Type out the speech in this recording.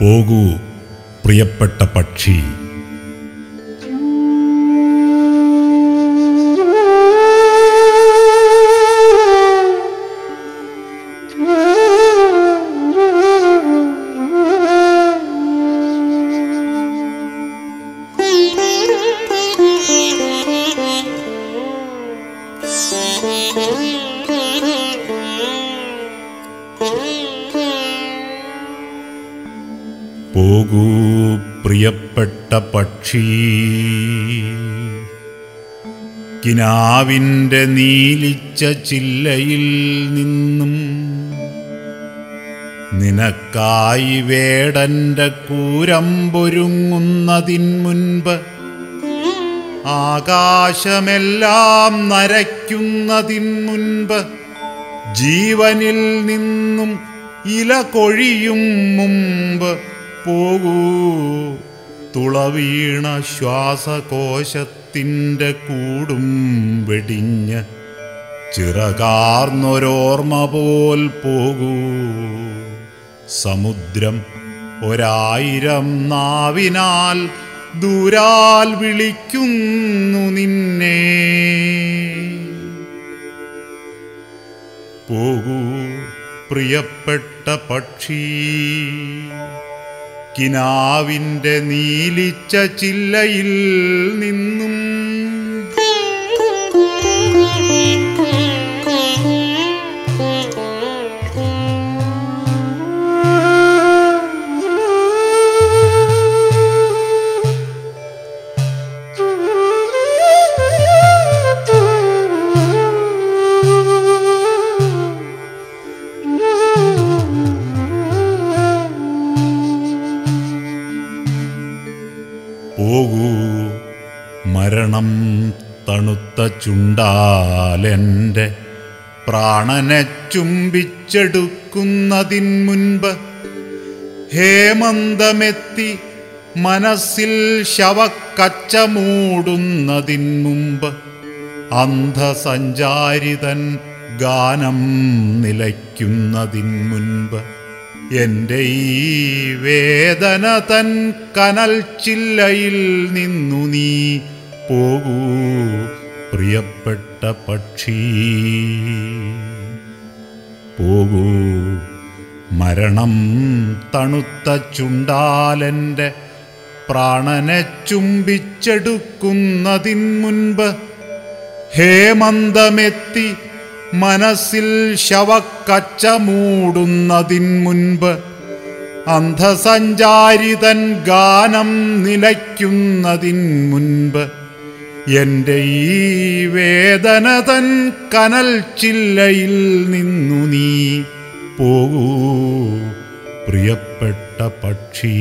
പോകൂ പ്രിയപ്പെട്ട പക്ഷി പോകൂ പ്രിയപ്പെട്ട പക്ഷി. കിനാവിന്റെ നീലിച്ച ചില്ലയിൽ നിന്നും നിനക്കായി വേടന്റെ കൂരമ്പൊരുങ്ങുന്നതിൻ മുൻപ് ആകാശമെല്ലാം നരയ്ക്കുന്നതിൻ മുൻപ് ജീവനിൽ നിന്നും ഇല കൊഴിയും മുമ്പ് പോകൂ. തുളവീണ ശ്വാസകോശത്തിന്റെ കൂടും വെടിഞ്ഞ് ചിറകാർന്നൊരോർമ്മ പോൽ പോകൂ. സമുദ്രം ഒരായിരം നാവിനാൽ ദൂരാൽ വിളിക്കുന്നു നിന്നെ. പോകൂ പ്രിയപ്പെട്ട പക്ഷി. കിനാവിന്റെ നീലിച്ച ചില്ലയിൽ നിന്നും തണുത്ത ചുണ്ടാലെന്റെ പ്രാണനെ ചുംബിച്ചെടുക്കുന്നതിൻ മുൻപ് ഹേമന്തമെത്തി മനസ്സിൽ ശവക്കച്ച മൂടുന്നതിൻ മുമ്പ് അന്ധസഞ്ചാരിതൻ ഗാനം നിലയ്ക്കുന്നതിൻ മുൻപ് എന്റെ ഈ വേദന തൻ കനൽ ചില്ലയിൽ നിന്നു നീ പോകൂ പ്രിയപ്പെട്ട പക്ഷി. പോകൂ മരണം തണുത്ത ചുണ്ടാലന്റെ പ്രാണനെ ചുംബിച്ചെടുക്കുന്നതിൻ മുൻപ് ഹേമന്തമെത്തി മനസ്സിൽ ശവക്കച്ച മൂടുന്നതിൻ മുൻപ് അന്ധസഞ്ചാരിതൻ ഗാനം നിലയ്ക്കുന്നതിൻ മുൻപ് എന്റെ ഈ വേദന തൻ കനൽ ചില്ലയിൽ നിന്നു നീ പോകൂ പ്രിയപ്പെട്ട പക്ഷി